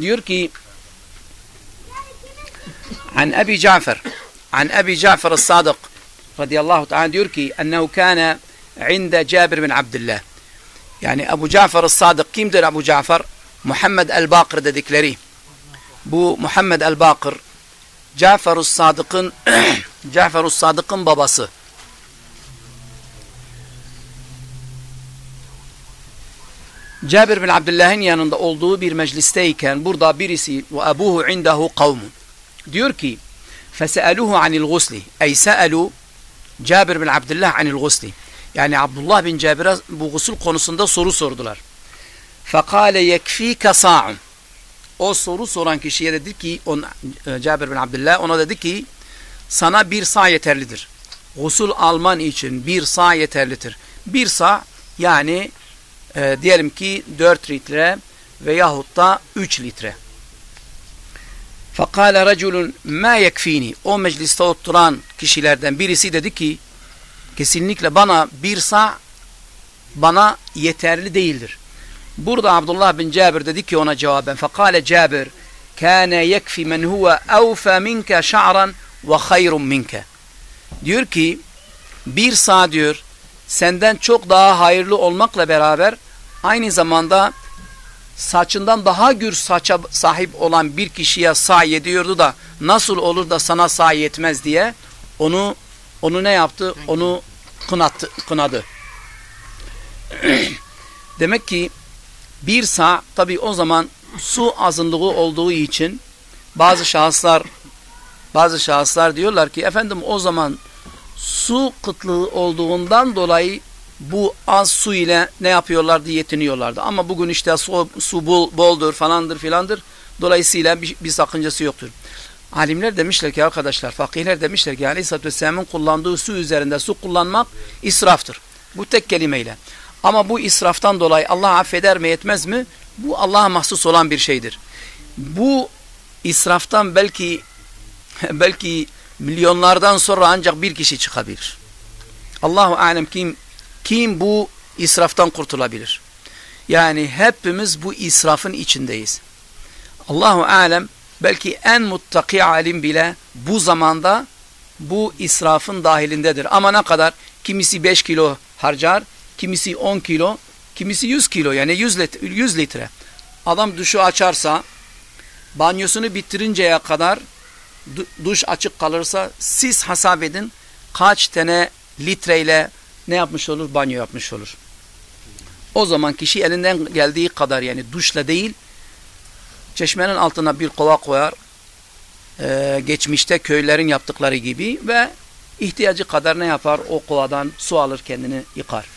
diyor ki عن أبي جعفر عن أبي جعفر الصادق رضي الله تعالى diyor ki أنه كان عند جابر بن عبد الله yani Ebu Cafer Sadık kimdir Ebu Cafer? Muhammed el-Bakır dedikleri. Bu Muhammed el-Bakır Cafer Sadık'ın Cafer Sadık'ın babası. Cabir bin Abdullah'ın yanında olduğu bir meclisteyken burada birisi ve ebuhu indahu kavmun. Diyor ki fesealuhu anil gusli. Ey sealu Cabir bin Abdullah anil gusli. Yani Abdullah bin Cabir'e bu gusül konusunda soru sordular. Fekale yekfike sa'un. O soru soran kişiye dedi ki on, e, Cabir bin Abdullah ona dedi ki sana bir sağ yeterlidir. Gusül alman için bir sağ yeterlidir. Bir sağ yani e, diyelim ki 4 litre veyahut da 3 litre. Fakale reculun ma yekfini. O mecliste oturan kişilerden birisi dedi ki kesinlikle bana bir sağ bana yeterli değildir. Burada Abdullah bin Cabir dedi ki ona cevaben fakale Cabir kâne yekfi men huve evfe minke şa'ran ve hayrun minke. Diyor ki bir sağ diyor senden çok daha hayırlı olmakla beraber aynı zamanda saçından daha gür saça sahip olan bir kişiye sağ yediyordu da nasıl olur da sana sağ yetmez diye onu onu ne yaptı? Onu kınattı, kınadı. Demek ki bir sağ tabi o zaman su azınlığı olduğu için bazı şahıslar bazı şahıslar diyorlar ki efendim o zaman su kıtlığı olduğundan dolayı bu az su ile ne yapıyorlardı yetiniyorlardı. Ama bugün işte su, su bol, boldur falandır filandır. Dolayısıyla bir, bir sakıncası yoktur. Alimler demişler ki arkadaşlar, fakihler demişler ki Aleyhisselatü Vesselam'ın kullandığı su üzerinde su kullanmak israftır. Bu tek kelimeyle. Ama bu israftan dolayı Allah affeder mi etmez mi? Bu Allah'a mahsus olan bir şeydir. Bu israftan belki belki milyonlardan sonra ancak bir kişi çıkabilir. Allahu alem kim kim bu israftan kurtulabilir? Yani hepimiz bu israfın içindeyiz. Allahu alem belki en muttaki alim bile bu zamanda bu israfın dahilindedir. Ama ne kadar? Kimisi 5 kilo harcar, kimisi 10 kilo, kimisi 100 kilo yani 100 litre. 100 litre. Adam duşu açarsa banyosunu bitirinceye kadar duş açık kalırsa siz hesap edin kaç tane litreyle ne yapmış olur? Banyo yapmış olur. O zaman kişi elinden geldiği kadar yani duşla değil çeşmenin altına bir kova koyar ee, geçmişte köylerin yaptıkları gibi ve ihtiyacı kadar ne yapar? O kovadan su alır kendini yıkar.